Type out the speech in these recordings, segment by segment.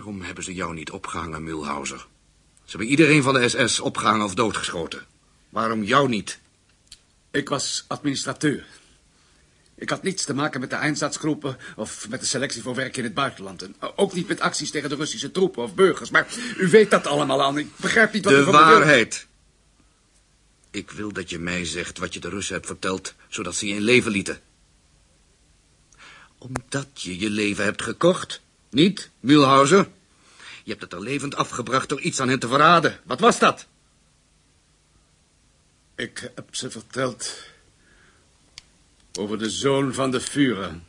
Waarom hebben ze jou niet opgehangen, Mulhauser? Ze hebben iedereen van de SS opgehangen of doodgeschoten. Waarom jou niet? Ik was administrateur. Ik had niets te maken met de Einsatzgroepen of met de selectie voor werk in het buitenland. En ook niet met acties tegen de Russische troepen of burgers. Maar u weet dat allemaal al. Ik begrijp niet wat de u van waarheid. Ik wil dat je mij zegt wat je de Russen hebt verteld, zodat ze je in leven lieten. Omdat je je leven hebt gekocht, niet, Mühlhauser? Je hebt het er levend afgebracht door iets aan hen te verraden. Wat was dat? Ik heb ze verteld over de zoon van de Führer.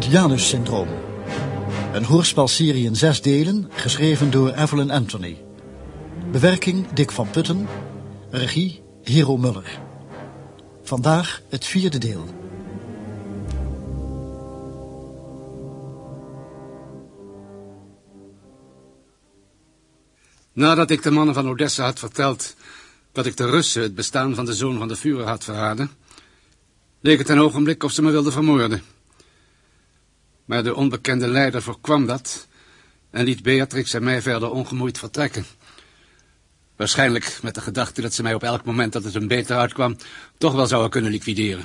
Het Janus-syndroom. Een hoorspelserie in zes delen, geschreven door Evelyn Anthony. Bewerking Dick van Putten. Regie Hero Muller. Vandaag het vierde deel. Nadat ik de mannen van Odessa had verteld dat ik de Russen het bestaan van de zoon van de Führer had verraden, leek het een ogenblik of ze me wilden vermoorden. Maar de onbekende leider voorkwam dat en liet Beatrix en mij verder ongemoeid vertrekken. Waarschijnlijk met de gedachte dat ze mij op elk moment dat het hem beter uitkwam, toch wel zouden kunnen liquideren.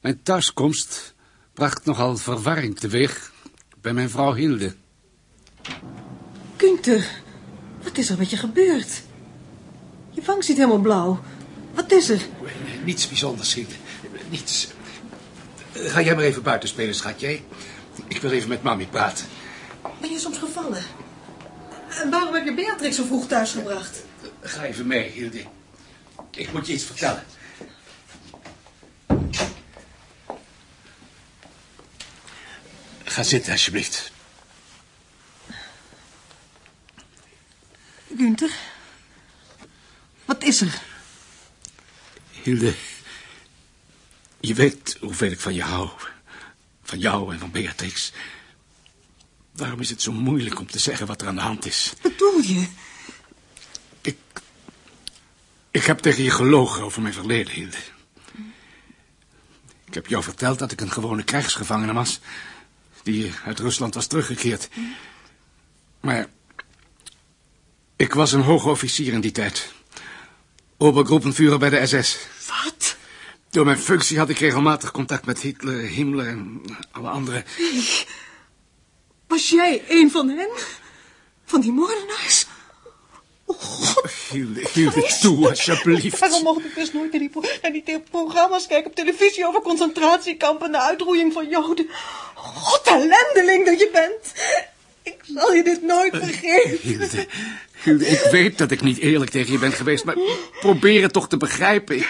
Mijn thuiskomst bracht nogal verwarring teweeg bij mijn vrouw Hilde. Günther, wat is er met je gebeurd? Je wang zit helemaal blauw. Wat is er? Niets bijzonders, Hilde. Niets. Ga jij maar even buiten spelen, schatje. Ik wil even met mami praten. Ben je soms gevallen? En waarom heb je Beatrix zo vroeg thuisgebracht? Ga even mee, Hilde. Ik moet je iets vertellen. Ga zitten, alsjeblieft. Günther, wat is er? Hilde, je weet hoeveel ik van je hou. Van jou en van Beatrix. Waarom is het zo moeilijk om te zeggen wat er aan de hand is? Wat bedoel je? Ik... Ik heb tegen je gelogen over mijn verleden, Hilde. Ik heb jou verteld dat ik een gewone krijgsgevangene was... die uit Rusland was teruggekeerd. Maar... Ik was een hoge officier in die tijd. Obergruppenführer bij de SS. Wat? Door mijn functie had ik regelmatig contact met Hitler, Himmler en alle anderen. Was jij een van hen? Van die moordenaars? Oh god. Hilde, Hilde, toe alsjeblieft. Waarom mocht ik dus nooit naar die, naar programma's kijken op televisie over concentratiekampen en de uitroeiing van Joden? God, ellendeling dat je bent. Ik zal je dit nooit vergeven. Hilde, Hilde, ik weet dat ik niet eerlijk tegen je ben geweest, maar probeer het toch te begrijpen. Ik,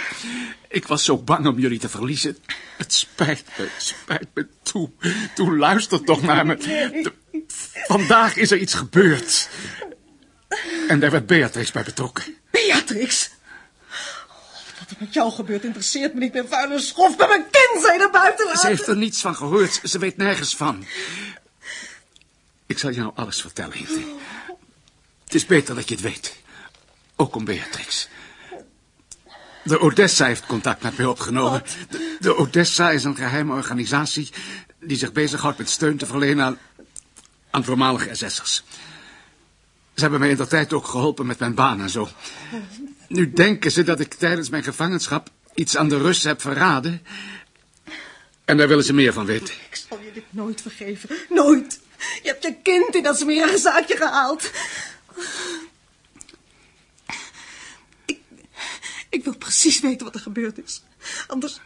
ik was zo bang om jullie te verliezen. Het spijt me, het spijt me. Toe, toe, luister toch naar me. De- vandaag is er iets gebeurd. En daar werd Beatrix bij betrokken. Beatrix. Wat er met jou gebeurt interesseert me niet meer. Vuile schof, bij mijn kind zijn er buiten laten. Ze heeft er niets van gehoord. Ze weet nergens van. Ik zal je nou alles vertellen, Hilde. Het is beter dat je het weet. Ook om Beatrix. De Odessa heeft contact met mij opgenomen. De, de Odessa is een geheime organisatie... die zich bezighoudt met steun te verlenen aan, aan voormalige SS'ers. Ze hebben mij in de tijd ook geholpen met mijn baan en zo. Nu denken ze dat ik tijdens mijn gevangenschap iets aan de Russen heb verraden. En daar willen ze meer van weten. Ik zal je dit nooit vergeven. Nooit. Je hebt je kind in dat smerige zaakje gehaald. Ik, Ik wil precies weten wat er gebeurd is. Anders,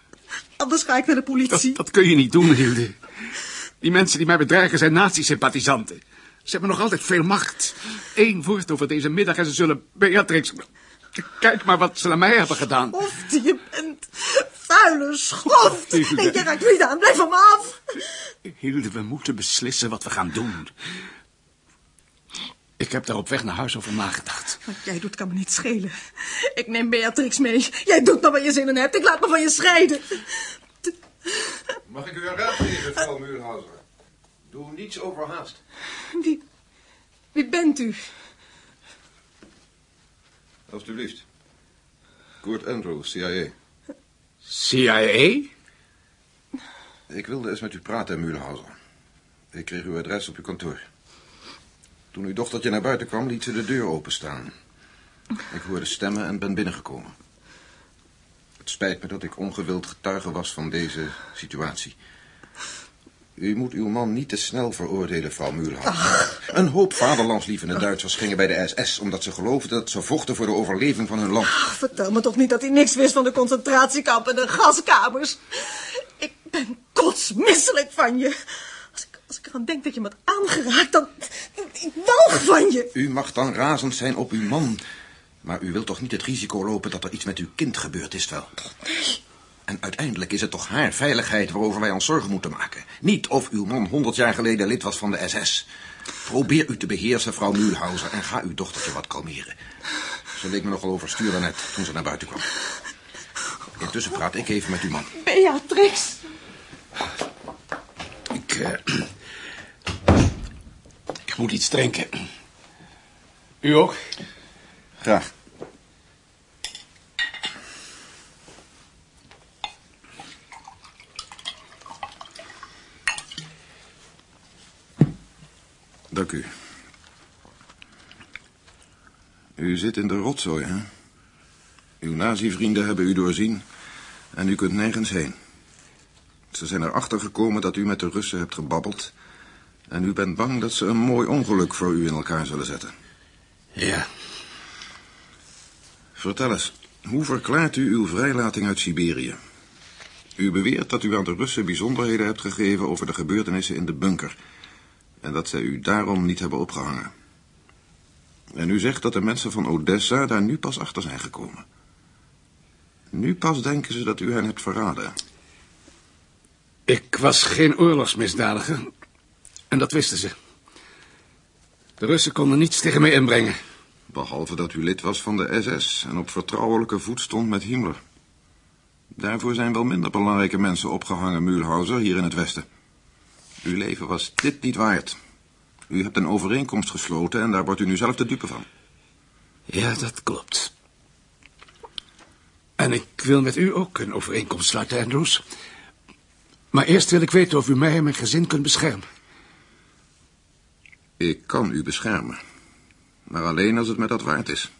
anders ga ik naar de politie. Dat, dat kun je niet doen, Hilde. Die mensen die mij bedreigen zijn nazi-sympathisanten. Ze hebben nog altijd veel macht. Eén woord over deze middag en ze zullen Beatrix... Kijk maar wat ze aan mij hebben gedaan. Of die je bent. Vuile schoft. Hilde. Nee, je raakt niet aan. Blijf van me af. Hilde, we moeten beslissen wat we gaan doen. Ik heb daar op weg naar huis over nagedacht. Wat jij doet kan me niet schelen. Ik neem Beatrix mee. Jij doet maar wat je zin in hebt. Ik laat me van je scheiden. Mag ik u een raad geven, mevrouw Muurhauser? Doe niets overhaast. Wie, wie bent u? Alsjeblieft. Kurt Andrews, CIA. CIA? Ik wilde eens met u praten, Muurhauser. Ik kreeg uw adres op uw kantoor. Toen uw dochtertje naar buiten kwam, liet ze de deur openstaan. Ik hoorde stemmen en ben binnengekomen. Het spijt me dat ik ongewild getuige was van deze situatie. U moet uw man niet te snel veroordelen, vrouw Muurhauser. Een hoop vaderlandslievende Duitsers gingen bij de SS... omdat ze geloofden dat ze vochten voor de overleving van hun land. Ach, vertel me toch niet dat hij niks wist van de concentratiekampen en de gaskamers. Ik ben kotsmisselijk van je. Als ik, als ik eraan denk dat je me hebt aangeraakt, dan... Ik walg van je. U mag dan razend zijn op uw man. Maar u wilt toch niet het risico lopen dat er iets met uw kind gebeurd is, wel? En uiteindelijk is het toch haar veiligheid waarover wij ons zorgen moeten maken. Niet of uw man honderd jaar geleden lid was van de SS. Probeer u te beheersen, vrouw Muurhauser, en ga uw dochtertje wat kalmeren. Ze leek me nogal overstuur net toen ze naar buiten kwam. Intussen praat ik even met uw man. Beatrix. Ik, eh, ik moet iets drinken. U ook? Graag. Dank u. U zit in de rotzooi, hè? Uw nazi-vrienden hebben u doorzien en u kunt nergens heen. Ze zijn erachter gekomen dat u met de Russen hebt gebabbeld... en u bent bang dat ze een mooi ongeluk voor u in elkaar zullen zetten. Ja. Vertel eens, hoe verklaart u uw vrijlating uit Siberië? U beweert dat u aan de Russen bijzonderheden hebt gegeven over de gebeurtenissen in de bunker... en dat zij u daarom niet hebben opgehangen. En u zegt dat de mensen van Odessa daar nu pas achter zijn gekomen. Nu pas denken ze dat u hen hebt verraden. Ik was geen oorlogsmisdadiger. En dat wisten ze. De Russen konden niets tegen mij inbrengen. Behalve dat u lid was van de SS en op vertrouwelijke voet stond met Himmler. Daarvoor zijn wel minder belangrijke mensen opgehangen, Mühlhauser, hier in het Westen. Uw leven was dit niet waard. U hebt een overeenkomst gesloten en daar wordt u nu zelf de dupe van. Ja, dat klopt. En ik wil met u ook een overeenkomst sluiten, Andrews. Maar eerst wil ik weten of u mij en mijn gezin kunt beschermen. Ik kan u beschermen. Maar alleen als het me dat waard is.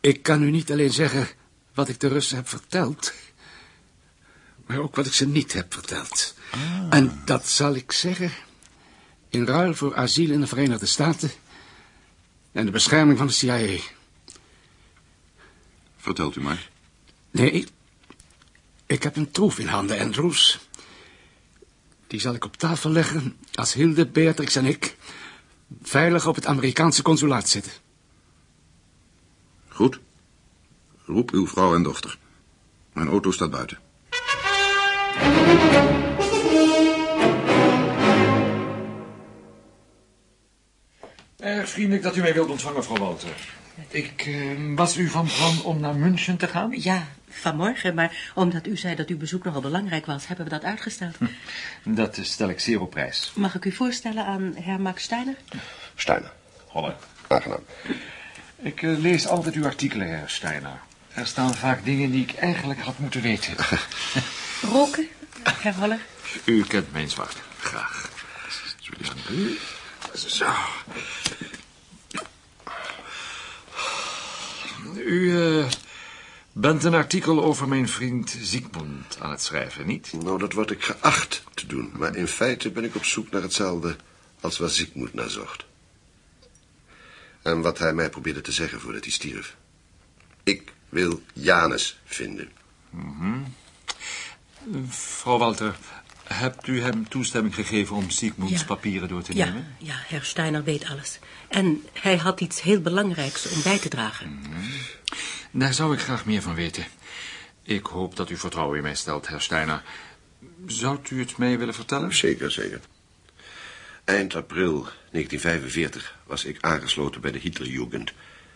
Ik kan u niet alleen zeggen wat ik de Russen heb verteld... maar ook wat ik ze niet heb verteld. En dat zal ik zeggen... in ruil voor asiel in de Verenigde Staten... en de bescherming van de CIA. Vertelt u maar. Nee, ik heb een troef in handen, Andrews. Die zal ik op tafel leggen als Hilde, Beatrix en ik... veilig op het Amerikaanse consulaat zitten. Goed. Roep uw vrouw en dochter. Mijn auto staat buiten. Vriendelijk dat u mij wilt ontvangen, mevrouw Walter. Ik eh, was u van plan om naar München te gaan? Ja, vanmorgen, maar omdat u zei dat uw bezoek nogal belangrijk was, hebben we dat uitgesteld. Dat stel ik zeer op prijs. Mag ik u voorstellen aan herr Max Steiner? Steiner. Holle. Aangenaam. Ik eh, lees altijd uw artikelen, heer Steiner. Er staan vaak dingen die ik eigenlijk had moeten weten. Roken, herr Holler? U kent mijn zwart. Graag. Zo. U eh, bent een artikel over mijn vriend Ziekmund aan het schrijven, niet? Nou, dat word ik geacht te doen. Maar in feite ben ik op zoek naar hetzelfde als waar Ziekmoed naar zocht. En wat hij mij probeerde te zeggen voordat hij stierf. Ik wil Janus vinden. Mevrouw Walter, hebt u hem toestemming gegeven om Siegmunds Ja. papieren door te Ja, nemen? ja, Herr Steiner weet alles. En hij had iets heel belangrijks om bij te dragen. Daar zou ik graag meer van weten. Ik hoop dat u vertrouwen in mij stelt, Herr Steiner. Zou u het mij willen vertellen? Zeker, zeker. Eind april 1945 was ik aangesloten bij de Hitlerjugend.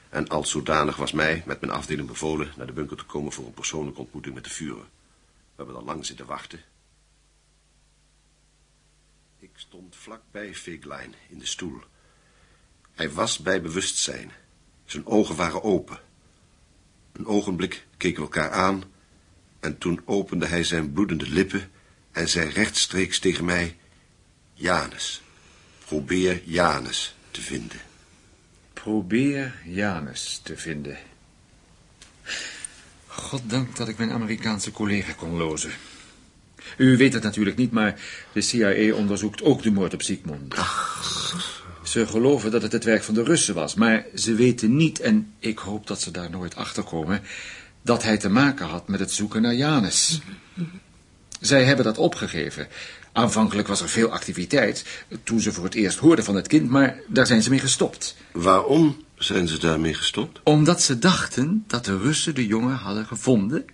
En als zodanig was mij met mijn afdeling bevolen naar de bunker te komen voor een persoonlijke ontmoeting met de Führer. We hebben al lang zitten wachten. Ik stond vlakbij Feglein in de stoel. Hij was bij bewustzijn. Zijn ogen waren open. Een ogenblik keken we elkaar aan en toen opende hij zijn bloedende lippen en zei rechtstreeks tegen mij... Janus, probeer Janus te vinden. Probeer Janus te vinden. Goddank dat ik mijn Amerikaanse collega kon lozen. U weet het natuurlijk niet, maar de CIA onderzoekt ook de moord op Sigmund. Ze geloven dat het het werk van de Russen was, maar ze weten niet, en ik hoop dat ze daar nooit achter komen, dat hij te maken had met het zoeken naar Janus. Zij hebben dat opgegeven. Aanvankelijk was er veel activiteit toen ze voor het eerst hoorden van het kind, maar daar zijn ze mee gestopt. Waarom zijn ze daarmee gestopt? Omdat ze dachten dat de Russen de jongen hadden gevonden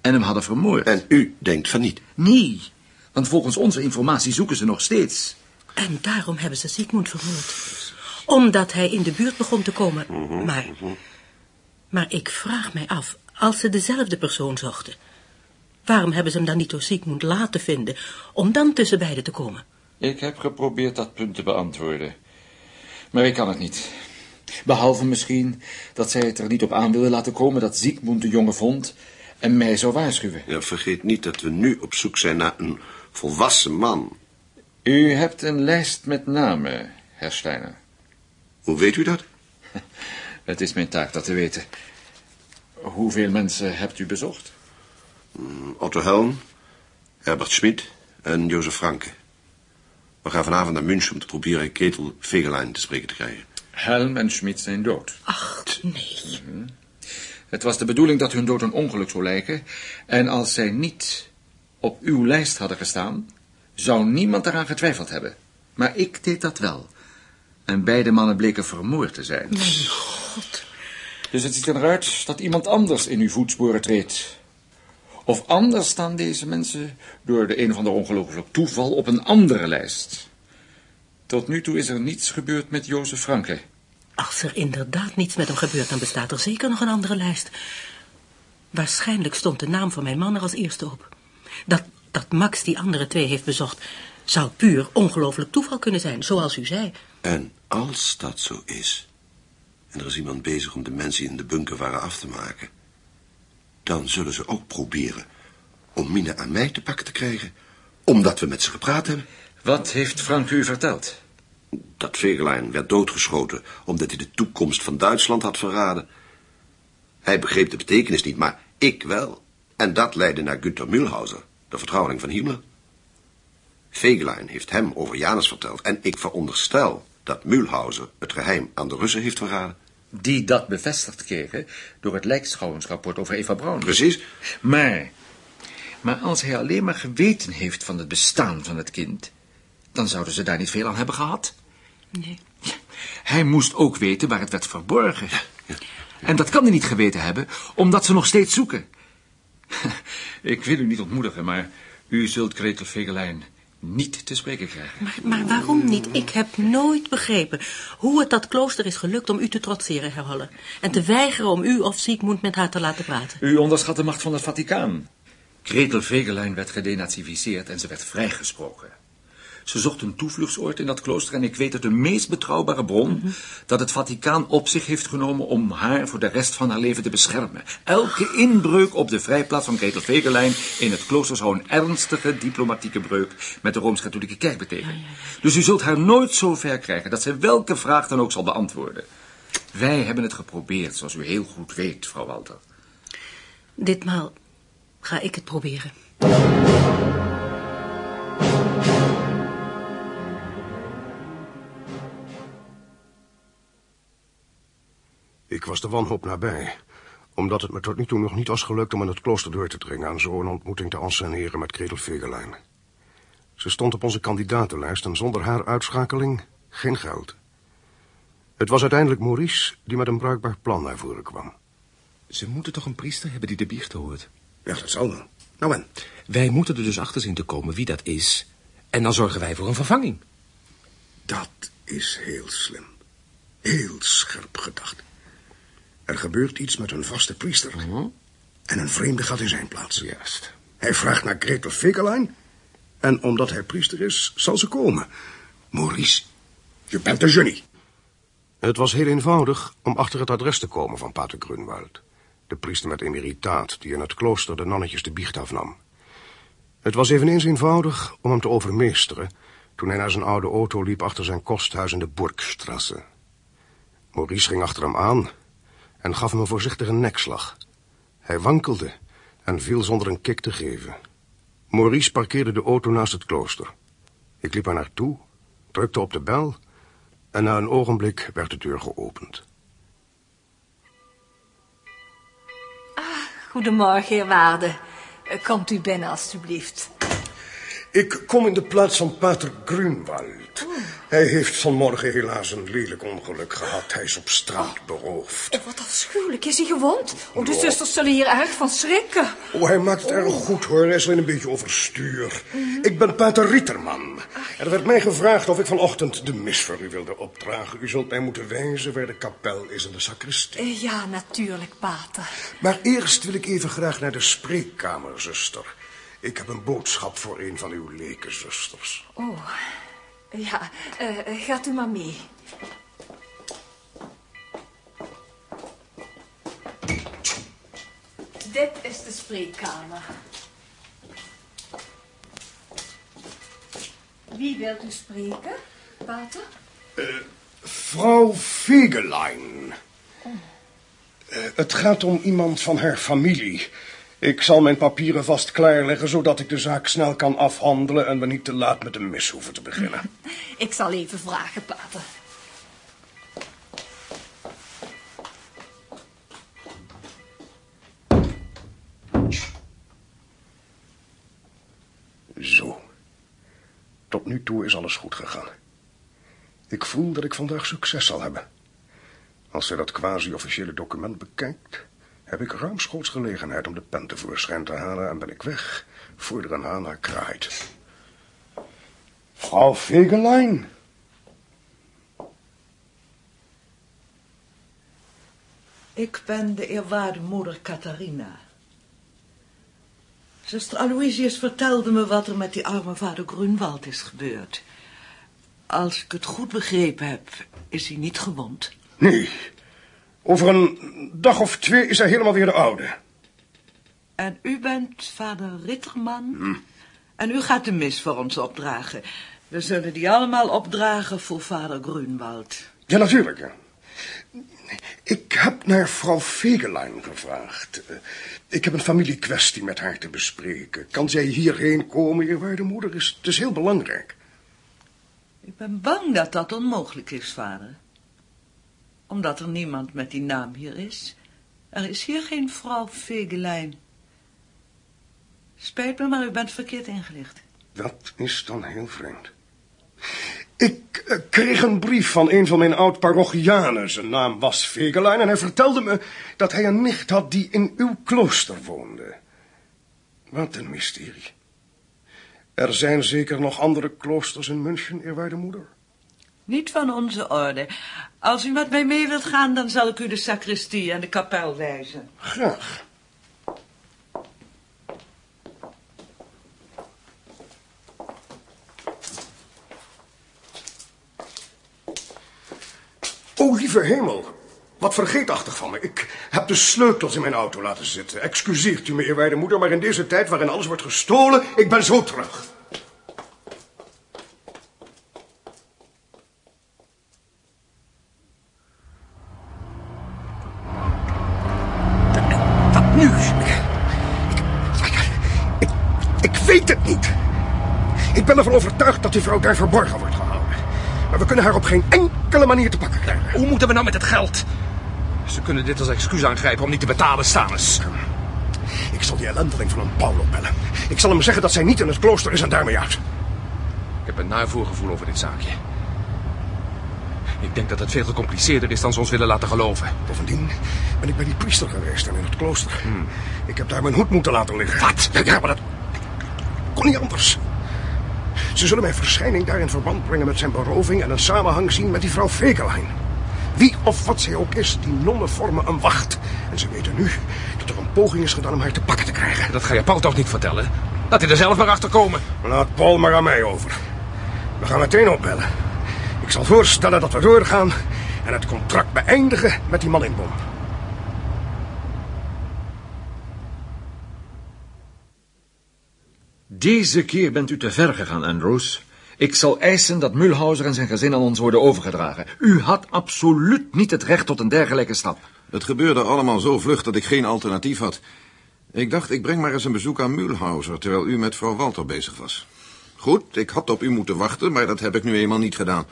en hem hadden vermoord. En u denkt van niet. Nee, want volgens onze informatie zoeken ze nog steeds. En daarom hebben ze Sigmund vermoord. Omdat hij in de buurt begon te komen. Maar, maar ik vraag mij af, als ze dezelfde persoon zochten... waarom hebben ze hem dan niet door Sigmund laten vinden... om dan tussen beiden te komen? Ik heb geprobeerd dat punt te beantwoorden. Maar ik kan het niet. Behalve misschien dat zij het er niet op aan willen laten komen dat Ziekmund de jongen vond en mij zou waarschuwen. Ja, vergeet niet dat we nu op zoek zijn naar een volwassen man. U hebt een lijst met namen, Herr Steiner. Hoe weet u dat? Het is mijn taak dat te weten. Hoeveel mensen hebt u bezocht? Otto Helm, Herbert Schmid en Jozef Franke. We gaan vanavond naar München om te proberen Ketel Fegelein te spreken te krijgen. Helm en Schmid zijn dood. Ach, nee. Het was de bedoeling dat hun dood een ongeluk zou lijken. En als zij niet op uw lijst hadden gestaan, zou niemand eraan getwijfeld hebben. Maar ik deed dat wel. En beide mannen bleken vermoord te zijn. Mijn god. Dus het ziet eruit dat iemand anders in uw voetsporen treedt. Of anders staan deze mensen door de een of ander ongelooflijk toeval op een andere lijst. Tot nu toe is er niets gebeurd met Jozef Franke. Als er inderdaad niets met hem gebeurt, dan bestaat er zeker nog een andere lijst. Waarschijnlijk stond de naam van mijn man er als eerste op. Dat, dat Max die andere twee heeft bezocht, zou puur ongelooflijk toeval kunnen zijn, zoals u zei. En als dat zo is, en er is iemand bezig om de mensen die in de bunker waren af te maken, dan zullen ze ook proberen om Mina aan mij te pakken te krijgen, omdat we met ze gepraat hebben. Wat heeft Frank u verteld? Dat Fegelein werd doodgeschoten omdat hij de toekomst van Duitsland had verraden. Hij begreep de betekenis niet, maar ik wel. En dat leidde naar Günther Mühlhauser, de vertrouweling van Himmler. Fegelein heeft hem over Janus verteld en ik veronderstel dat Mühlhauser het geheim aan de Russen heeft verraden. Die dat bevestigd kregen door het lijkschouwingsrapport over Eva Braun. Precies. Maar, maar als hij alleen maar geweten heeft van het bestaan van het kind, dan zouden ze daar niet veel aan hebben gehad. Nee. Hij moest ook weten waar het werd verborgen. En dat kan hij niet geweten hebben, omdat ze nog steeds zoeken. Ik wil u niet ontmoedigen, maar u zult Gretel Fegelein niet te spreken krijgen. Maar, maar waarom niet? Ik heb nooit begrepen hoe het dat klooster is gelukt om u te trotseren, Herr Holle. En te weigeren om u of Siegmund met haar te laten praten. U onderschat de macht van het Vaticaan. Gretel Fegelein werd gedenazificeerd en ze werd vrijgesproken. Ze zocht een toevluchtsoord in dat klooster en ik weet uit de meest betrouwbare bron dat het Vaticaan op zich heeft genomen om haar voor de rest van haar leven te beschermen. Elke inbreuk op de vrijplaats van Gretel Fegelein in het klooster zou een ernstige diplomatieke breuk met de Rooms-Katholieke Kerk betekenen. Dus u zult haar nooit zo ver krijgen dat zij welke vraag dan ook zal beantwoorden. Wij hebben het geprobeerd, zoals u heel goed weet, vrouw Walter. Ditmaal ga ik het proberen. Was de wanhoop nabij. Omdat het me tot nu toe nog niet was gelukt om in het klooster door te dringen... en zo een ontmoeting te enceneren met Gretel Vegelijn. Ze stond op onze kandidatenlijst en zonder haar uitschakeling geen geld. Het was uiteindelijk Maurice die met een bruikbaar plan naar voren kwam. Ze moeten toch een priester hebben die de biecht hoort? Ja, dat zal wel. Nou en? Wij moeten er dus achter zien te komen wie dat is. En dan zorgen wij voor een vervanging. Dat is heel slim. Heel scherp gedacht. Er gebeurt iets met een vaste priester. En een vreemde gaat in zijn plaats. Juist. Hij vraagt naar Gretel Fekelein. En omdat hij priester is, zal ze komen. Maurice, je bent een genie. Het was heel eenvoudig om achter het adres te komen van pater Grunwald. De priester met emeritaat die in het klooster de nonnetjes de biecht afnam. Het was eveneens eenvoudig om hem te overmeesteren... toen hij naar zijn oude auto liep achter zijn kosthuis in de Burgstrasse. Maurice ging achter hem aan en gaf hem een voorzichtige nekslag. Hij wankelde en viel zonder een kik te geven. Maurice parkeerde de auto naast het klooster. Ik liep er naartoe, drukte op de bel... en na een ogenblik werd de deur geopend. Goedemorgen, heer Waarde. Komt u binnen, alstublieft. Ik kom in de plaats van pater Grunwald. Hij heeft vanmorgen helaas een lelijk ongeluk gehad. Hij is op straat beroofd. Oh, wat afschuwelijk. Is hij gewond? Oh, de zusters zullen hier uit van schrikken. Oh, hij maakt het erg goed, hoor. Hij is alleen een beetje overstuur. Ik ben pater Rieterman. Er werd mij gevraagd of ik vanochtend de mis voor u wilde opdragen. U zult mij moeten wijzen waar de kapel is en de sacristie. Eh, Ja, natuurlijk, pater. Maar eerst wil ik even graag naar de spreekkamer, zuster. Ik heb een boodschap voor een van uw lekenzusters. Oh, ja, eh, eh, gaat u maar mee. Dit is de spreekkamer. Wie wilt u spreken, pater? Vrouw Fegelein. Eh, het gaat om iemand van haar familie. Ik zal mijn papieren vast klaarleggen, zodat ik de zaak snel kan afhandelen... en we niet te laat met de mis hoeven te beginnen. Ik zal even vragen, pater. Zo. Tot nu toe is alles goed gegaan. Ik voel dat ik vandaag succes zal hebben. Als zij dat quasi-officiële document bekijkt... heb ik ruimschoots gelegenheid om de pen tevoorschijn te halen... en ben ik weg voor er een haan naar kraait. Vrouw Fegelein. Ik ben de eerwaarde moeder Catharina. Zuster Aloysius vertelde me wat er met die arme vader Grunwald is gebeurd. Als ik het goed begrepen heb, is hij niet gewond. Nee. Over een dag of twee is hij helemaal weer de oude. En u bent vader Ritterman? En u gaat de mis voor ons opdragen. We zullen die allemaal opdragen voor vader Grunwald. Ja, natuurlijk. Ik heb naar vrouw Fegelein gevraagd. Ik heb een familiekwestie met haar te bespreken. Kan zij hierheen komen, eerwaarde moeder? Is, het is heel belangrijk. Ik ben bang dat dat onmogelijk is, vader. Omdat er niemand met die naam hier is. Er is hier geen vrouw Fegelein. Spijt me, maar u bent verkeerd ingelicht. Dat is dan heel vreemd. Ik eh, kreeg een brief van een van mijn oud-parochianen. Zijn naam was Fegelein en hij vertelde me dat hij een nicht had die in uw klooster woonde. Wat een mysterie. Er zijn zeker nog andere kloosters in München, eerwaarde moeder? Niet van onze orde. Als u met mij mee wilt gaan, dan zal ik u de sacristie en de kapel wijzen. Graag. O, lieve hemel. Wat vergeetachtig van me. Ik heb de sleutels in mijn auto laten zitten. Excuseert u me, eerwaarde moeder, maar in deze tijd waarin alles wordt gestolen, ik ben zo terug. Wat nu? Ik, ik weet het niet. Ik ben ervan overtuigd dat die vrouw daar verborgen wordt gehouden. Maar we kunnen haar op geen enkele manier te pakken krijgen. Hoe moeten we nou met het geld? Ze kunnen dit als excuus aangrijpen om niet te betalen, Stanus. Ik zal die ellendeling van een Paulo bellen. Ik zal hem zeggen dat zij niet in het klooster is en daarmee uit. Ik heb een naar voorgevoel over dit zaakje. Ik denk dat het veel gecompliceerder is dan ze ons willen laten geloven. Bovendien ben ik bij die priester geweest en in het klooster. Ik heb daar mijn hoed moeten laten liggen. Wat? Ja, maar dat kon niet anders. Ze zullen mijn verschijning daar in verband brengen met zijn beroving... en een samenhang zien met die vrouw Fekelein. Wie of wat zij ook is, die nonnen vormen een wacht. En ze weten nu dat er een poging is gedaan om haar te pakken te krijgen. Dat ga je Paul toch niet vertellen? Laat hij er zelf maar achter komen. Laat Paul maar aan mij over. We gaan meteen opbellen. Ik zal voorstellen dat we doorgaan en het contract beëindigen met die man in bom. Deze keer bent u te ver gegaan, Andrews. Ik zal eisen dat Mulhauser en zijn gezin aan ons worden overgedragen. U had absoluut niet het recht tot een dergelijke stap. Het gebeurde allemaal zo vlug dat ik geen alternatief had. Ik dacht, ik breng maar eens een bezoek aan Mulhauser... terwijl u met vrouw Walter bezig was. Goed, ik had op u moeten wachten, maar dat heb ik nu eenmaal niet gedaan.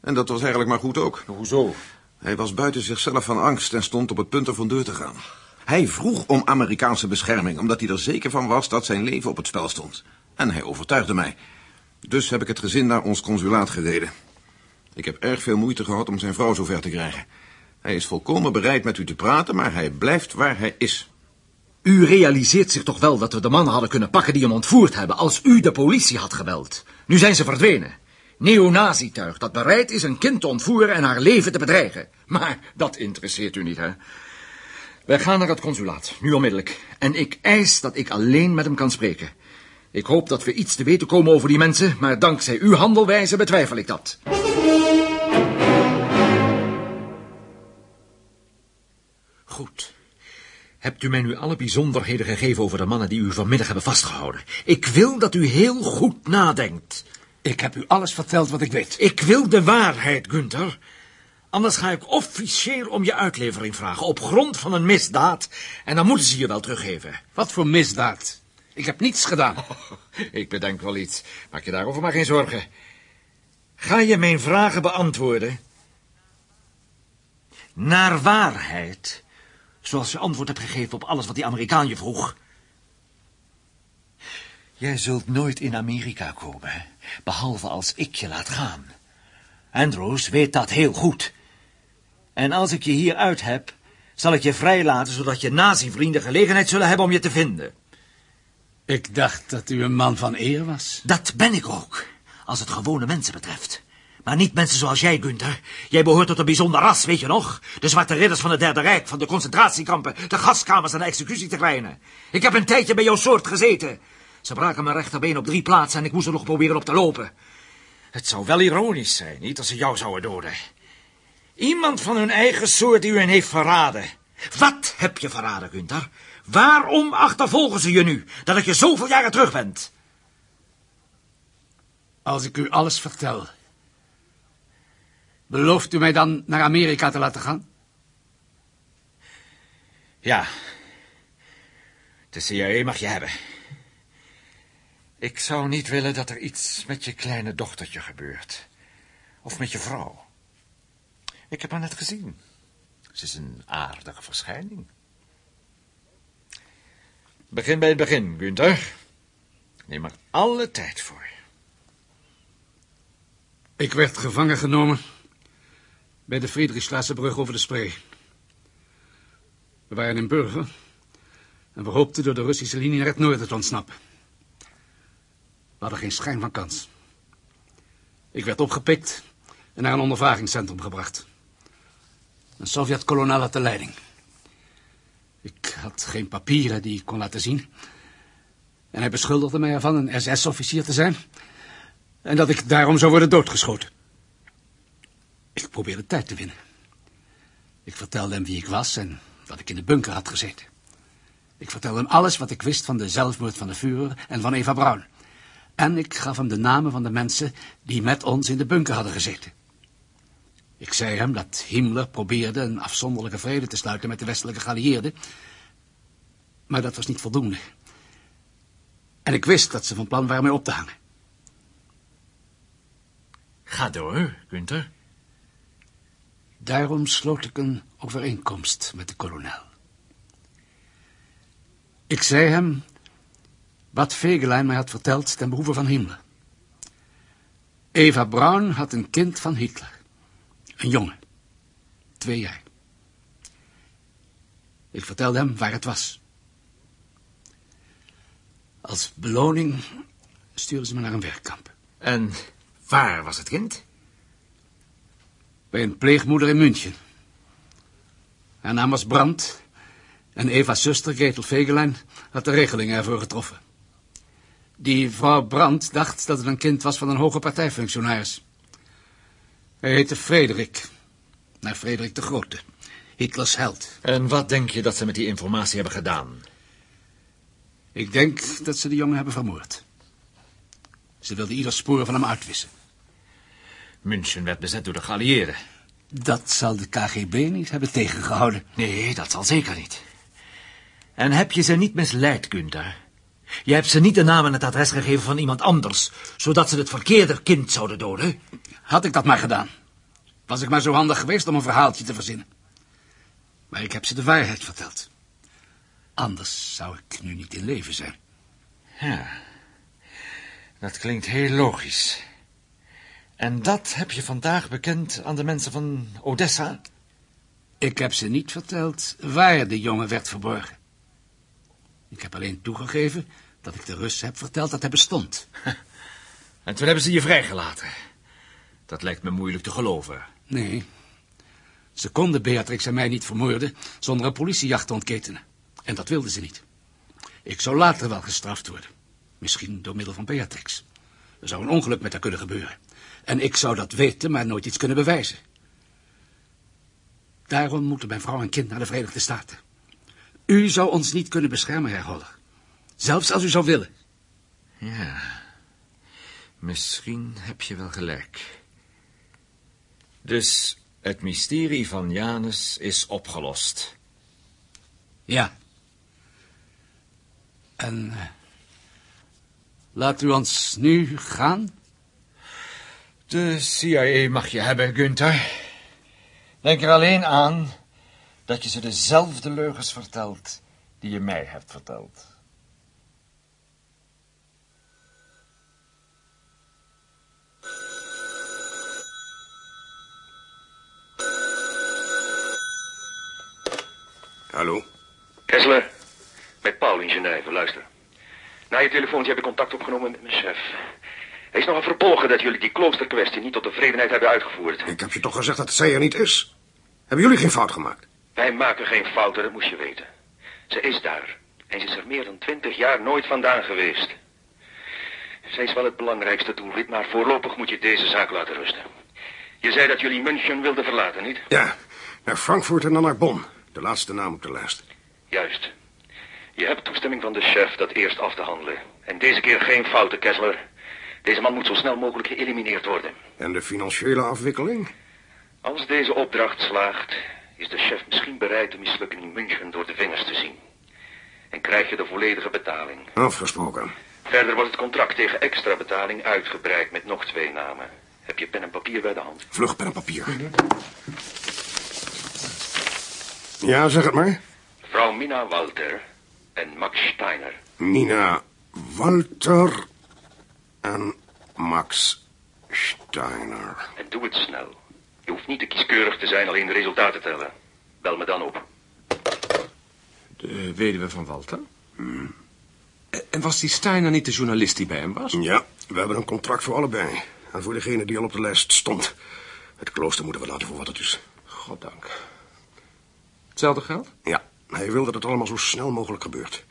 En dat was eigenlijk maar goed ook. Hoezo? Hij was buiten zichzelf van angst en stond op het punt er van deur te gaan. Hij vroeg om Amerikaanse bescherming, omdat hij er zeker van was dat zijn leven op het spel stond. En hij overtuigde mij. Dus heb ik het gezin naar ons consulaat gereden. Ik heb erg veel moeite gehad om zijn vrouw zover te krijgen. Hij is volkomen bereid met u te praten, maar hij blijft waar hij is. U realiseert zich toch wel dat we de mannen hadden kunnen pakken die hem ontvoerd hebben... als u de politie had gebeld. Nu zijn ze verdwenen. Neonazituig dat bereid is een kind te ontvoeren en haar leven te bedreigen. Maar dat interesseert u niet, hè? Wij gaan naar het consulaat, nu onmiddellijk. En ik eis dat ik alleen met hem kan spreken. Ik hoop dat we iets te weten komen over die mensen... maar dankzij uw handelwijze betwijfel ik dat. Goed. Hebt u mij nu alle bijzonderheden gegeven over de mannen die u vanmiddag hebben vastgehouden? Ik wil dat u heel goed nadenkt. Ik heb u alles verteld wat ik weet. Ik wil de waarheid, Gunther. Anders ga ik officieel om je uitlevering vragen op grond van een misdaad. En dan moeten ze je wel teruggeven. Wat voor misdaad? Ik heb niets gedaan. ik bedenk wel iets. Maak je daarover maar geen zorgen. Ga je mijn vragen beantwoorden? Naar waarheid, zoals je antwoord hebt gegeven op alles wat die Amerikaan je vroeg. Jij zult nooit in Amerika komen, behalve als ik je laat gaan. Andrews weet dat heel goed. En als ik je hier uit heb, zal ik je vrijlaten, zodat je nazi-vrienden gelegenheid zullen hebben om je te vinden. Ik dacht dat u een man van eer was. Dat ben ik ook, als het gewone mensen betreft. Maar niet mensen zoals jij, Gunther. Jij behoort tot een bijzonder ras, weet je nog? De zwarte ridders van het Derde Rijk, van de concentratiekampen, de gaskamers en de executieterreinen. Ik heb een tijdje bij jouw soort gezeten. Ze braken mijn rechterbeen op drie plaatsen en ik moest er nog proberen op te lopen. Het zou wel ironisch zijn, niet, als ze jou zouden doden. Iemand van hun eigen soort die u hen heeft verraden. Wat heb je verraden, Gunther? Waarom achtervolgen ze je nu, dat je zoveel jaren terug bent? Als ik u alles vertel, belooft u mij dan naar Amerika te laten gaan? Ja. De CIA mag je hebben. Ik zou niet willen dat er iets met je kleine dochtertje gebeurt. Of met je vrouw. Ik heb haar net gezien. Ze is een aardige verschijning. Begin bij het begin, Günther. Neem er alle tijd voor. Ik werd gevangen genomen bij de Friedrichstraatsbrug over de Spree. We waren in Burger en we hoopten door de Russische linie naar het noorden te ontsnappen. We hadden geen schijn van kans. Ik werd opgepikt en naar een ondervragingscentrum gebracht. Een Sovjet-kolonel had de leiding. Ik had geen papieren die ik kon laten zien. En hij beschuldigde mij ervan een SS-officier te zijn. En dat ik daarom zou worden doodgeschoten. Ik probeerde tijd te winnen. Ik vertelde hem wie ik was en dat ik in de bunker had gezeten. Ik vertelde hem alles wat ik wist van de zelfmoord van de Führer en van Eva Braun. En ik gaf hem de namen van de mensen die met ons in de bunker hadden gezeten. Ik zei hem dat Himmler probeerde een afzonderlijke vrede te sluiten met de westelijke geallieerden. Maar dat was niet voldoende. En ik wist dat ze van plan waren mij op te hangen. Ga door, Gunther. Daarom sloot ik een overeenkomst met de kolonel. Ik zei hem wat Fegelein mij had verteld ten behoeve van Himmler. Eva Braun had een kind van Hitler. Een jongen. Twee jaar. Ik vertelde hem waar het was. Als beloning stuurden ze me naar een werkkamp. En waar was het kind? Bij een pleegmoeder in München. Haar naam was Brandt. En Eva's zuster, Gretel Vegelijn, had de regelingen ervoor getroffen. Die vrouw Brandt dacht dat het een kind was van een hoge partijfunctionaris. Hij heette Frederik. Naar Frederik de Grote. Hitlers held. En wat denk je dat ze met die informatie hebben gedaan? Ik denk dat ze de jongen hebben vermoord. Ze wilden ieder spoor van hem uitwissen. München werd bezet door de geallieerden. Dat zal de KGB niet hebben tegengehouden. Nee, dat zal zeker niet. En heb je ze niet misleid, Günther? Je hebt ze niet de naam en het adres gegeven van iemand anders, zodat ze het verkeerde kind zouden doden? Had ik dat maar gedaan. Was ik maar zo handig geweest om een verhaaltje te verzinnen. Maar ik heb ze de waarheid verteld. Anders zou ik nu niet in leven zijn. Ja, dat klinkt heel logisch. En dat heb je vandaag bekend aan de mensen van Odessa? Ik heb ze niet verteld waar de jongen werd verborgen. Ik heb alleen toegegeven dat ik de Russen heb verteld dat hij bestond. En toen hebben ze je vrijgelaten. Dat lijkt me moeilijk te geloven. Nee. Ze konden Beatrix en mij niet vermoorden zonder een politiejacht te ontketenen. En dat wilden ze niet. Ik zou later wel gestraft worden. Misschien door middel van Beatrix. Er zou een ongeluk met haar kunnen gebeuren. En ik zou dat weten, maar nooit iets kunnen bewijzen. Daarom moeten mijn vrouw en kind naar de Verenigde Staten. U zou ons niet kunnen beschermen, heer Holler. Zelfs als u zou willen. Ja, misschien heb je wel gelijk. Dus het mysterie van Janus is opgelost. Ja. En uh, laat u ons nu gaan? De CIA mag je hebben, Gunther. Denk er alleen aan dat je ze dezelfde leugens vertelt die je mij hebt verteld. Hallo? Kessler, met Paul in Genève, luister. Na je telefoontje heb ik contact opgenomen met mijn chef. Hij is nog aan verbolgen dat jullie die kloosterkwestie niet tot tevredenheid hebben uitgevoerd. Ik heb je toch gezegd dat zij er niet is? Hebben jullie geen fout gemaakt? Wij maken geen fouten, dat moest je weten. Ze is daar. En ze is er meer dan twintig jaar nooit vandaan geweest. Zij is wel het belangrijkste doelwit, maar voorlopig moet je deze zaak laten rusten. Je zei dat jullie München wilden verlaten, niet? Ja, naar Frankfurt en dan naar Bonn. De laatste naam op de lijst. Juist. Je hebt toestemming van de chef dat eerst af te handelen. En deze keer geen fouten, Kessler. Deze man moet zo snel mogelijk geëlimineerd worden. En de financiële afwikkeling? Als deze opdracht slaagt, is de chef misschien bereid de mislukking in München door de vingers te zien. En krijg je de volledige betaling. Afgesproken. Verder wordt het contract tegen extra betaling uitgebreid met nog twee namen. Heb je pen en papier bij de hand? Vlug pen en papier. Ja, zeg het maar. Vrouw Mina Walter en Max Steiner. Mina Walter en Max Steiner. En doe het snel. Je hoeft niet te kieskeurig te zijn, alleen de resultaten tellen. Bel me dan op. De weduwe van Walter? Hmm. En was die Steiner niet de journalist die bij hem was? Ja, we hebben een contract voor allebei. En voor degene die al op de lijst stond. Het klooster moeten we laten voor wat het is. Goddank. Hetzelfde geld? Ja, hij wil dat het allemaal zo snel mogelijk gebeurt.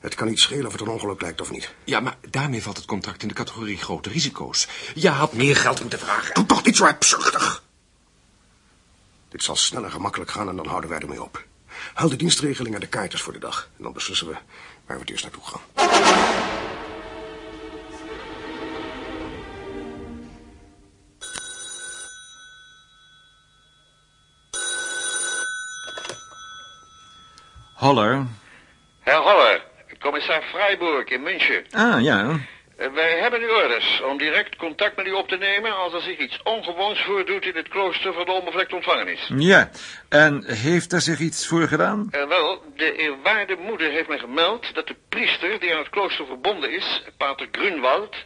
Het kan niet schelen of het een ongeluk lijkt of niet. Ja, maar daarmee valt het contract in de categorie grote risico's. Je had meer geld moeten vragen. Doe toch niet zo hebzuchtig. Dit zal snel en gemakkelijk gaan en dan houden wij ermee op. Haal de dienstregeling en de kaartjes voor de dag. En dan beslissen we waar we het eerst naartoe gaan. Holler. Herr Holler, commissaris Freiburg in München. Ah, ja. Eh, Wij hebben uw orders om direct contact met u op te nemen als er zich iets ongewoons voordoet in het klooster van de onbevlekt ontvangenis. Ja, en heeft er zich iets voor gedaan? Eh, wel, de eerwaarde moeder heeft mij gemeld dat de priester die aan het klooster verbonden is, pater Grunwald,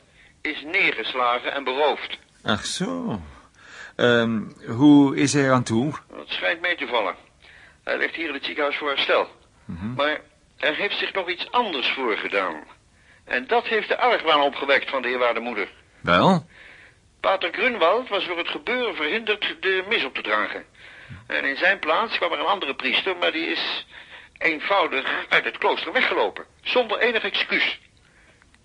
is neergeslagen en beroofd. Ach zo. Ehm, hoe is hij aan toe? Het schijnt mee te vallen. Hij ligt hier in het ziekenhuis voor herstel. Maar er heeft zich nog iets anders voorgedaan. En dat heeft de argwaan opgewekt van de eerwaarde moeder. Wel? Pater Grunwald was door het gebeuren verhinderd de mis op te dragen. En in zijn plaats kwam er een andere priester, maar die is eenvoudig uit het klooster weggelopen. Zonder enig excuus.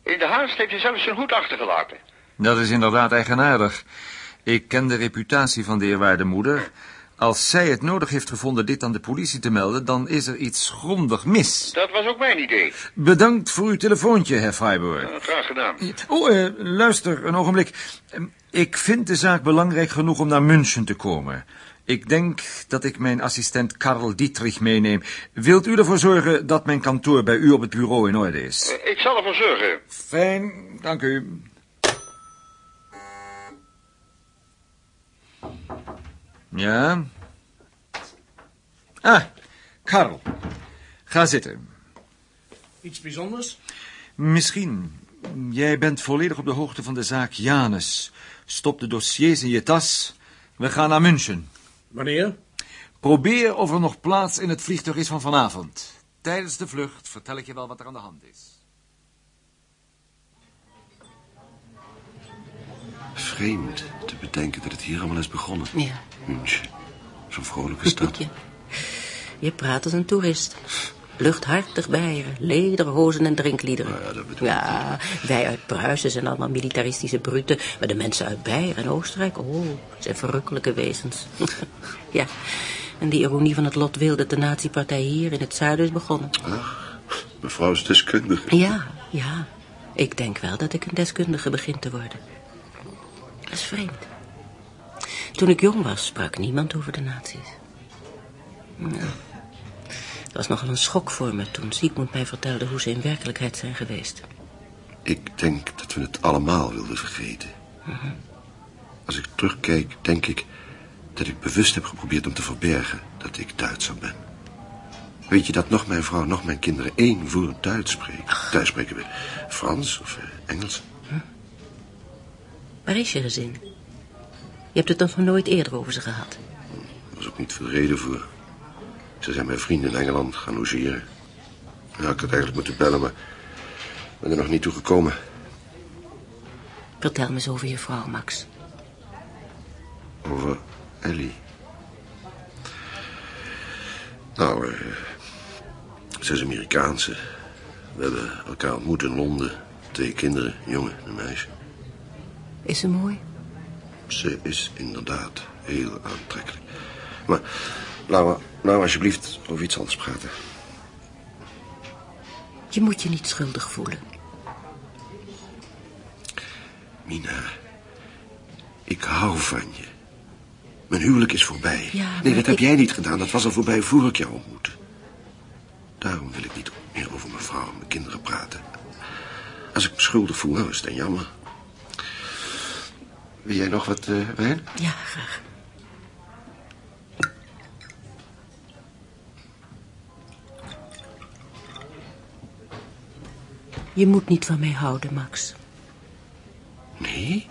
In de haast heeft hij zelfs zijn hoed achtergelaten. Dat is inderdaad eigenaardig. Ik ken de reputatie van de eerwaarde moeder. Als zij het nodig heeft gevonden dit aan de politie te melden, dan is er iets grondig mis. Dat was ook mijn idee. Bedankt voor uw telefoontje, heer Freiburg. Graag gedaan. Oh, eh, luister, een ogenblik. Ehm, Ik vind de zaak belangrijk genoeg om naar München te komen. Ik denk dat ik mijn assistent Karl Dietrich meeneem. Wilt u ervoor zorgen dat mijn kantoor bij u op het bureau in orde is? Eh, Ik zal ervoor zorgen. Fijn, dank u. Ja? Ah, Karl. Ga zitten. Iets bijzonders? Misschien. Jij bent volledig op de hoogte van de zaak Janus. Stop de dossiers in je tas. We gaan naar München. Wanneer? Probeer of er nog plaats in het vliegtuig is van vanavond. Tijdens de vlucht vertel ik je wel wat er aan de hand is. Vreemd te bedenken dat het hier allemaal is begonnen. Ja. München. Zo'n vrolijke stad. Je praat als een toerist. Luchthartig bijen, lederhozen en drinkliederen. Ja, wij uit Pruisen zijn allemaal militaristische bruten. Maar de mensen uit Beieren en Oostenrijk, oh, zijn verrukkelijke wezens. ja, en die ironie van het lot wil dat de nazi-partij hier in het zuiden is begonnen. Mevrouw is deskundige. Ja, ja. Ik denk wel dat ik een deskundige begin te worden. Dat is vreemd. Toen ik jong was, sprak niemand over de nazi's. Ja. Het was nogal een schok voor me toen Siegmund mij vertelde hoe ze in werkelijkheid zijn geweest. Ik denk dat we het allemaal wilden vergeten. Als ik terugkijk, denk ik dat ik bewust heb geprobeerd om te verbergen dat ik Duitser ben. Weet je dat nog mijn vrouw, nog mijn kinderen één woord Duits spreken? Thuis spreken we Frans of eh, Engels. Waar is je gezin? Je hebt het dan van nooit eerder over ze gehad. Er was ook niet veel reden voor. Ze zijn mijn vrienden in Engeland gaan logeren. Ja, ik had eigenlijk moeten bellen, maar ik ben er nog niet toe gekomen. Vertel me eens over je vrouw, Max. Over Ellie. Nou, eh, ze is Amerikaanse. We hebben elkaar ontmoet in Londen. Twee kinderen, een jongen en een meisje. Is ze mooi? Ze is inderdaad heel aantrekkelijk. Maar laten we nou alsjeblieft over iets anders praten. Je moet je niet schuldig voelen. Mina, ik hou van je. Mijn huwelijk is voorbij. Ja, nee, dat heb jij niet gedaan. Dat was al voorbij voor ik jou ontmoette. Daarom wil ik niet meer over mijn vrouw en mijn kinderen praten. Als ik me schuldig voel, nou is het dan jammer. Wil jij nog wat eh, wijn? Ja, graag. Je moet niet van mij houden, Max. Nee?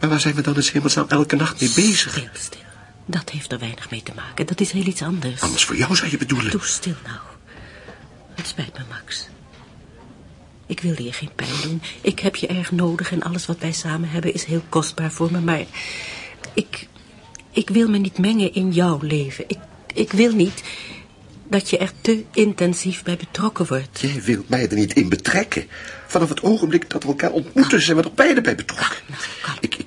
Maar waar zijn we dan in hemelsnaam elke nacht mee bezig? Stil, stil. Dat heeft er weinig mee te maken. Dat is heel iets anders. Anders voor jou zou je bedoelen. Doe stil nou. Het spijt me, Max. Ik wilde je geen pijn doen. Ik heb je erg nodig en alles wat wij samen hebben is heel kostbaar voor me. Maar ik, ik wil me niet mengen in jouw leven. Ik, ik wil niet dat je er te intensief bij betrokken wordt. Jij wilt mij er niet in betrekken. Vanaf het ogenblik dat we elkaar ontmoeten zijn we er beide bij betrokken. Ik, ik,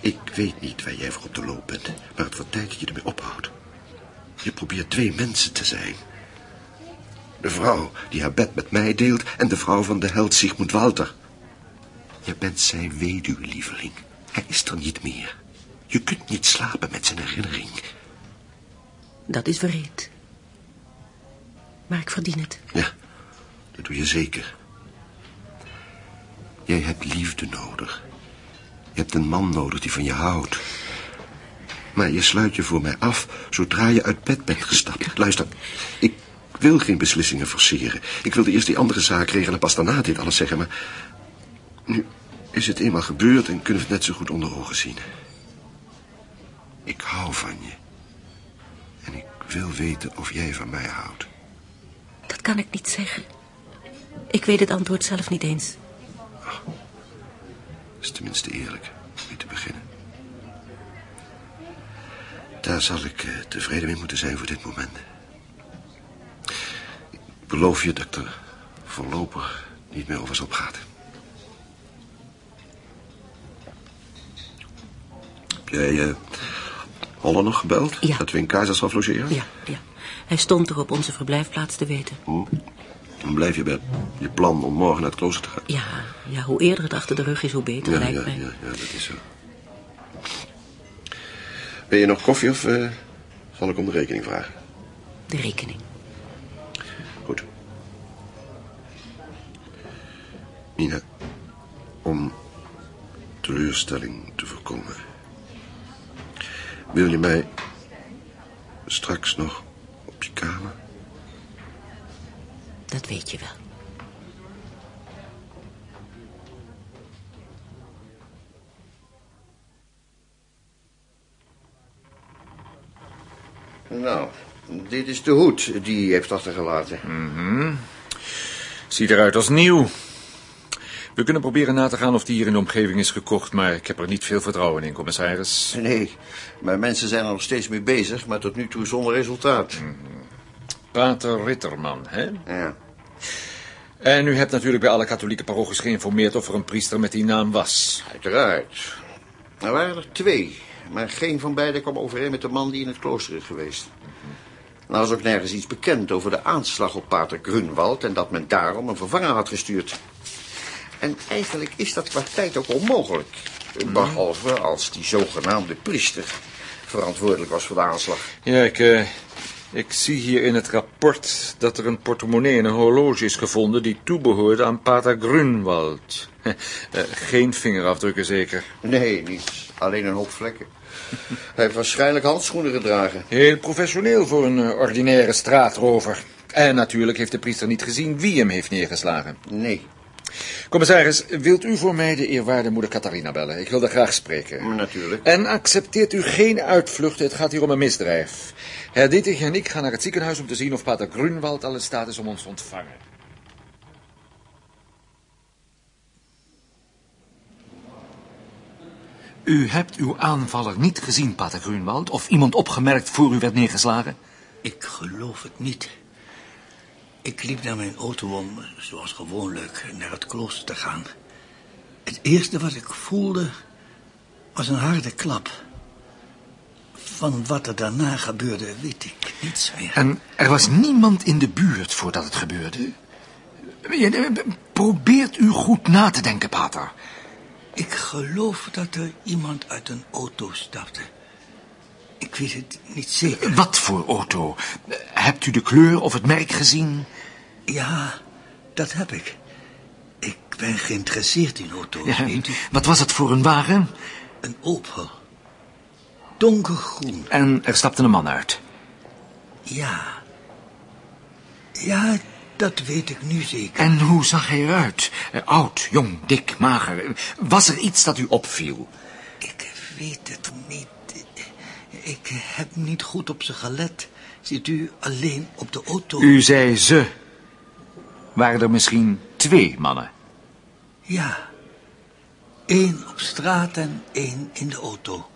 ik weet niet waar jij voor op de loop bent, maar het wordt tijd dat je ermee ophoudt. Je probeert twee mensen te zijn. De vrouw die haar bed met mij deelt en de vrouw van de held Sigmund Walter. Je bent zijn weduwe, lieveling. Hij is er niet meer. Je kunt niet slapen met zijn herinnering. Dat is wreed. Maar ik verdien het. Ja, dat doe je zeker. Jij hebt liefde nodig. Je hebt een man nodig die van je houdt. Maar je sluit je voor mij af zodra je uit bed bent gestapt. Luister, ik wil geen beslissingen forceren. Ik wilde eerst die andere zaak regelen, pas daarna dit alles zeggen. Maar nu is het eenmaal gebeurd en kunnen we het net zo goed onder ogen zien. Ik hou van je. En ik wil weten of jij van mij houdt. Dat kan ik niet zeggen. Ik weet het antwoord zelf niet eens. Dat is tenminste eerlijk, mee te beginnen. Daar zal ik eh, tevreden mee moeten zijn voor dit moment. Ik beloof je dat ik er voorlopig niet meer over zal praten. Heb jij uh, Holle nog gebeld? Ja. Dat we in Keizershof logeren? Ja, ja. Hij stond er op onze verblijfplaats te weten. Hoe? Dan blijf je bij je plan om morgen naar het klooster te gaan. Ja, ja, hoe eerder het achter de rug is, hoe beter, ja, lijkt ja, mij. ja, ja, dat is zo. Ben je nog koffie of eh, zal ik om de rekening vragen? De rekening. Nina, om teleurstelling te voorkomen... wil je mij straks nog op je kamer? Dat weet je wel. Nou, dit is de hoed die hij heeft achtergelaten. Mhm. Ziet eruit als nieuw. We kunnen proberen na te gaan of die hier in de omgeving is gekocht, maar ik heb er niet veel vertrouwen in, commissaris. Nee, maar mensen zijn er nog steeds mee bezig, maar tot nu toe zonder resultaat. Pater Ritterman, hè? Ja. En u hebt natuurlijk bij alle katholieke parochies geïnformeerd of er een priester met die naam was. Uiteraard. Er waren er twee, maar geen van beiden kwam overeen met de man die in het klooster is geweest. Er was ook nergens iets bekend over de aanslag op pater Grunwald... en dat men daarom een vervanger had gestuurd. En eigenlijk is dat qua tijd ook onmogelijk. Behalve als die zogenaamde priester verantwoordelijk was voor de aanslag. Ja, ik, eh, ik zie hier in het rapport dat er een portemonnee en een horloge is gevonden... die toebehoorde aan pater Grunwald. Eh, geen vingerafdrukken zeker. Nee, niets. Alleen een hoop vlekken. Hij heeft waarschijnlijk handschoenen gedragen. Heel professioneel voor een eh, ordinaire straatrover. En natuurlijk heeft de priester niet gezien wie hem heeft neergeslagen. Nee. Commissaris, wilt u voor mij de eerwaarde moeder Catharina bellen? Ik wil daar graag spreken. Natuurlijk. En accepteert u geen uitvluchten, het gaat hier om een misdrijf. Herr Dittig en ik gaan naar het ziekenhuis om te zien of pater Grunwald al in staat is om ons te ontvangen. U hebt uw aanvaller niet gezien, pater Grunwald, of iemand opgemerkt voor u werd neergeslagen? Ik geloof het niet. Ik liep naar mijn auto om, zoals gewoonlijk, naar het klooster te gaan. Het eerste wat ik voelde was een harde klap. Van wat er daarna gebeurde, weet ik niets meer. En er was niemand in de buurt voordat het gebeurde? Probeert u goed na te denken, pater. Ik geloof dat er iemand uit een auto stapte. Ik weet het niet zeker. Wat voor auto? Hebt u de kleur of het merk gezien? Ja, dat heb ik. Ik ben geïnteresseerd in auto's, Ja, weet u. wat was het voor een wagen? Een Opel. Donkergroen. En er stapte een man uit. Ja. Ja, dat weet ik nu zeker. En hoe zag hij eruit? Oud, jong, dik, mager. Was er iets dat u opviel? Ik weet het niet. Ik heb niet goed op ze gelet. Zit u alleen op de auto? U zei ze. Waren er misschien twee mannen? Ja. Eén op straat en één in de auto.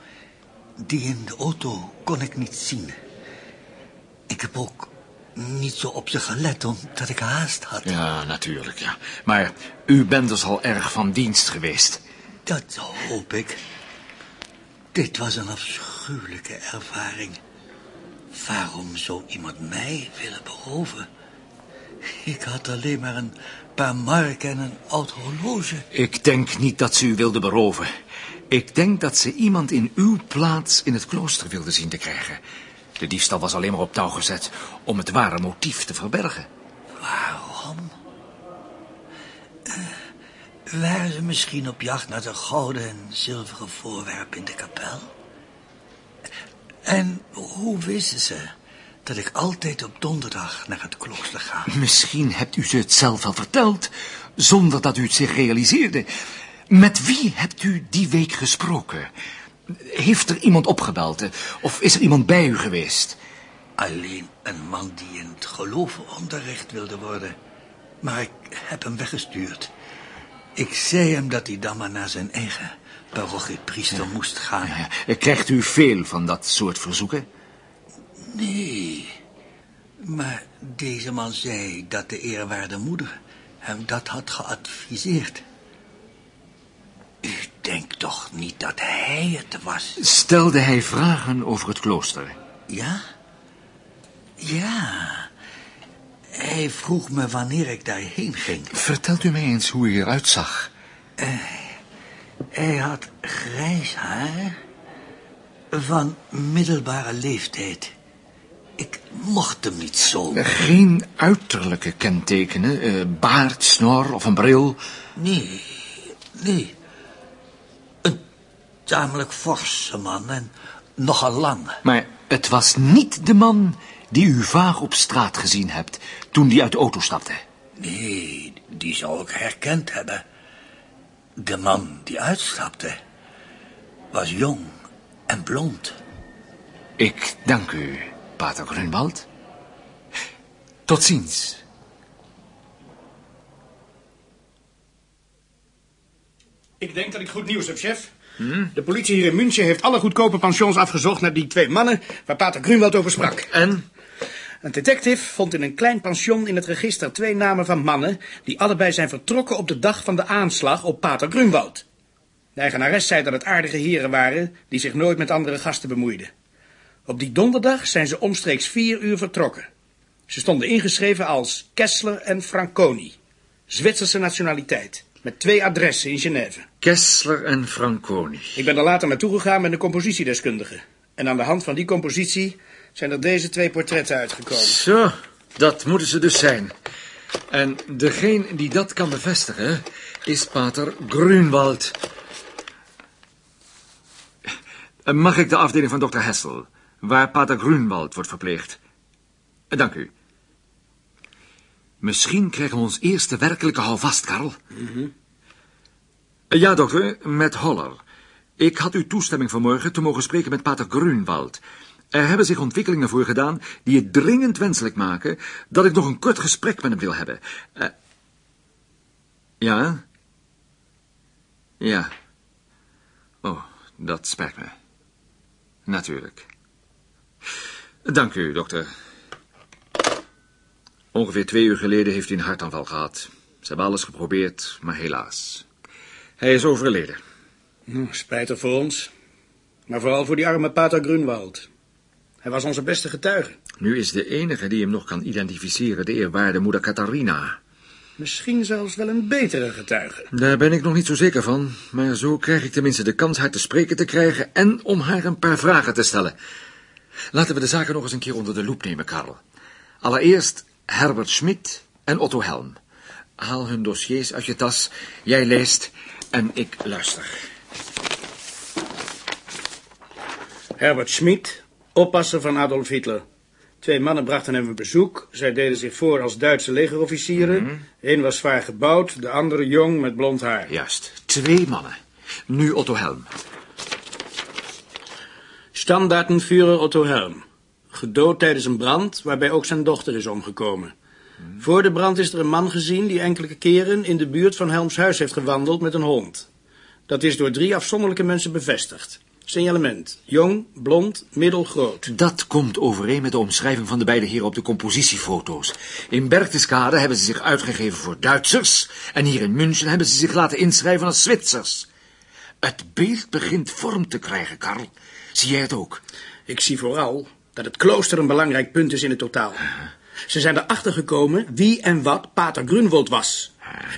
Die in de auto kon ik niet zien. Ik heb ook niet zo op ze gelet, omdat ik haast had. Ja, natuurlijk, ja. Maar u bent dus al erg van dienst geweest. Dat hoop ik. Dit was een afschuwelijke ervaring. Waarom zou iemand mij willen beroven? Ik had alleen maar een paar marken en een oud horloge. Ik denk niet dat ze u wilde beroven. Ik denk dat ze iemand in uw plaats in het klooster wilde zien te krijgen. De diefstal was alleen maar op touw gezet om het ware motief te verbergen. Waarom? Eh, Waren ze misschien op jacht naar de gouden en zilveren voorwerpen in de kapel? En hoe wisten ze dat ik altijd op donderdag naar het klooster ga? Misschien hebt u ze het zelf al verteld, zonder dat u het zich realiseerde. Met wie hebt u die week gesproken? Heeft er iemand opgebeld? eh, Of is er iemand bij u geweest? Alleen een man die in het geloof onderricht wilde worden. Maar ik heb hem weggestuurd. Ik zei hem dat hij dan maar naar zijn eigen parochiepriester moest gaan. Eh, Krijgt u veel van dat soort verzoeken? Nee, maar deze man zei dat de eerwaarde moeder hem dat had geadviseerd. U denkt toch niet dat hij het was? Stelde hij vragen over het klooster? Ja? Ja. Hij vroeg me wanneer ik daarheen ging. Vertelt u mij eens hoe hij eruit zag. Hij had grijs haar van middelbare leeftijd. Ik mocht hem niet zo. Geen uiterlijke kentekenen, eh, baard, snor of een bril. Nee, nee. Een tamelijk forse man en nogal lang. Maar het was niet de man die u vaag op straat gezien hebt toen die uit de auto stapte. Nee, die zou ik herkend hebben. De man die uitstapte was jong en blond. Ik dank u, pater Grunwald. Tot ziens. Ik denk dat ik goed nieuws heb, chef. De politie hier in München heeft alle goedkope pensions afgezocht naar die twee mannen waar Pater Grunwald over sprak. En? Een detective vond in een klein pension in het register twee namen van mannen die allebei zijn vertrokken op de dag van de aanslag op Pater Grunwald. De eigenares zei dat het aardige heren waren die zich nooit met andere gasten bemoeiden. Op die donderdag zijn ze omstreeks vier uur vertrokken. Ze stonden ingeschreven als Kessler en Franconi, Zwitserse nationaliteit, met twee adressen in Genève. Kessler en Franconi. Ik ben er later naartoe gegaan met een compositiedeskundige. En aan de hand van die compositie zijn er deze twee portretten uitgekomen. Zo, dat moeten ze dus zijn. En degene die dat kan bevestigen is pater Grunwald. Eh, Mag ik de afdeling van dokter Hessel, waar pater Grunwald wordt verpleegd? Eh, Dank u. Misschien krijgen we ons eerste werkelijke houvast, Karel. Eh, Ja, dokter, met Holler. Ik had uw toestemming vanmorgen te mogen spreken met pater Grunwald. Er hebben zich ontwikkelingen voor gedaan die het dringend wenselijk maken dat ik nog een kort gesprek met hem wil hebben. Eh, ja? Ja. Oh, dat spijt me. Natuurlijk. Dank u, dokter. Ongeveer twee uur geleden heeft hij een hartaanval gehad. Ze hebben alles geprobeerd, maar helaas. Hij is overleden. Hm, Spijtig voor ons. Maar vooral voor die arme Pater Grunwald. Hij was onze beste getuige. Nu is de enige die hem nog kan identificeren de eerwaarde moeder Catharina. Misschien zelfs wel een betere getuige. Daar ben ik nog niet zo zeker van, maar zo krijg ik tenminste de kans haar te spreken te krijgen en om haar een paar vragen te stellen. Laten we de zaken nog eens een keer onder de loep nemen, Karel. Allereerst Herbert Schmid en Otto Helm. Haal hun dossiers uit je tas, jij leest en ik luister. Herbert Schmid, oppasser van Adolf Hitler. Twee mannen brachten hem een bezoek. Zij deden zich voor als Duitse legerofficieren. Eén was zwaar gebouwd, de andere jong met blond haar. Juist, twee mannen. Nu Otto Helm. Standaartenvuurder Otto Helm. Gedood tijdens een brand waarbij ook zijn dochter is omgekomen. Voor de brand is er een man gezien die enkele keren in de buurt van Helms huis heeft gewandeld met een hond. Dat is door drie afzonderlijke mensen bevestigd. Signalement. Jong, blond, middelgroot. Dat komt overeen met de omschrijving van de beide heren op de compositiefoto's. In Berchtesgade hebben ze zich uitgegeven voor Duitsers... en hier in München hebben ze zich laten inschrijven als Zwitsers. Het beeld begint vorm te krijgen, Karl. Zie jij het ook? Ik zie vooral dat het klooster een belangrijk punt is in het totaal. Ze zijn erachter gekomen wie en wat Pater Grunwald was.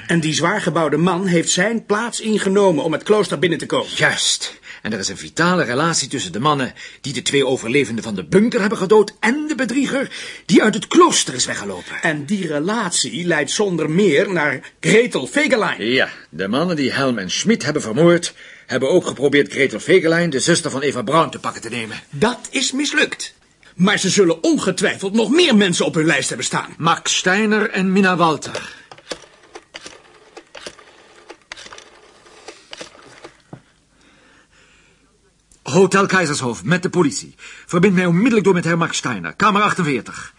En die zwaar gebouwde man heeft zijn plaats ingenomen om het klooster binnen te komen. Juist. En er is een vitale relatie tussen de mannen die de twee overlevenden van de bunker hebben gedood en de bedrieger die uit het klooster is weggelopen. En die relatie leidt zonder meer naar Gretel Fegelein. Ja, de mannen die Helm en Schmid hebben vermoord, hebben ook geprobeerd Gretel Fegelein, de zuster van Eva Braun, te pakken te nemen. Dat is mislukt. Maar ze zullen ongetwijfeld nog meer mensen op hun lijst hebben staan. Max Steiner en Mina Walter. Hotel Keizershof, met de politie. Verbind mij onmiddellijk door met Herr Max Steiner, kamer 48.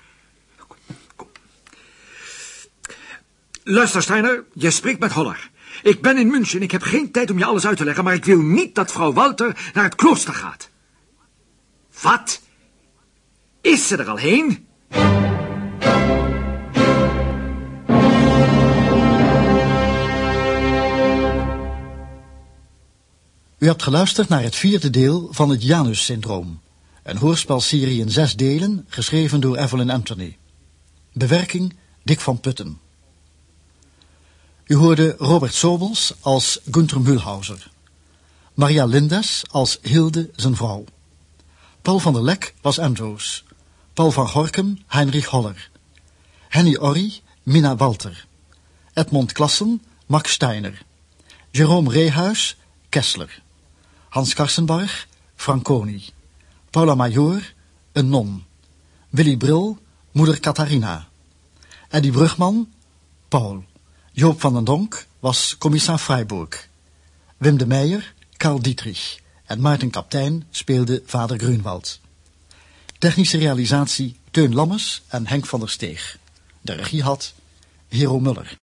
Luister, Steiner, je spreekt met Holler. Ik ben in München, ik heb geen tijd om je alles uit te leggen, maar ik wil niet dat vrouw Walter naar het klooster gaat. Wat? Is ze er al heen? U hebt geluisterd naar het vierde deel van het Janus-syndroom. Een hoorspelserie in zes delen, geschreven door Evelyn Anthony. Bewerking Dick van Putten. U hoorde Robert Sobels als Gunther Mühlhauser. Maria Lindes als Hilde zijn vrouw. Paul van der Lek was Andrews. Paul van Gorkum Heinrich Holler. Henny Orry Mina Walter. Edmond Klassen Max Steiner. Jerome Rehuis Kessler. Hans Karsenbarg, Franconi. Paula Major, een non. Willy Bril, moeder Catharina. Eddie Brugman, Paul. Joop van den Donk was commissar Freiburg. Wim de Meijer, Karl Dietrich. En Maarten Kaptein speelde vader Grunwald. Technische realisatie Teun Lammes en Henk van der Steeg. De regie had Hero Muller.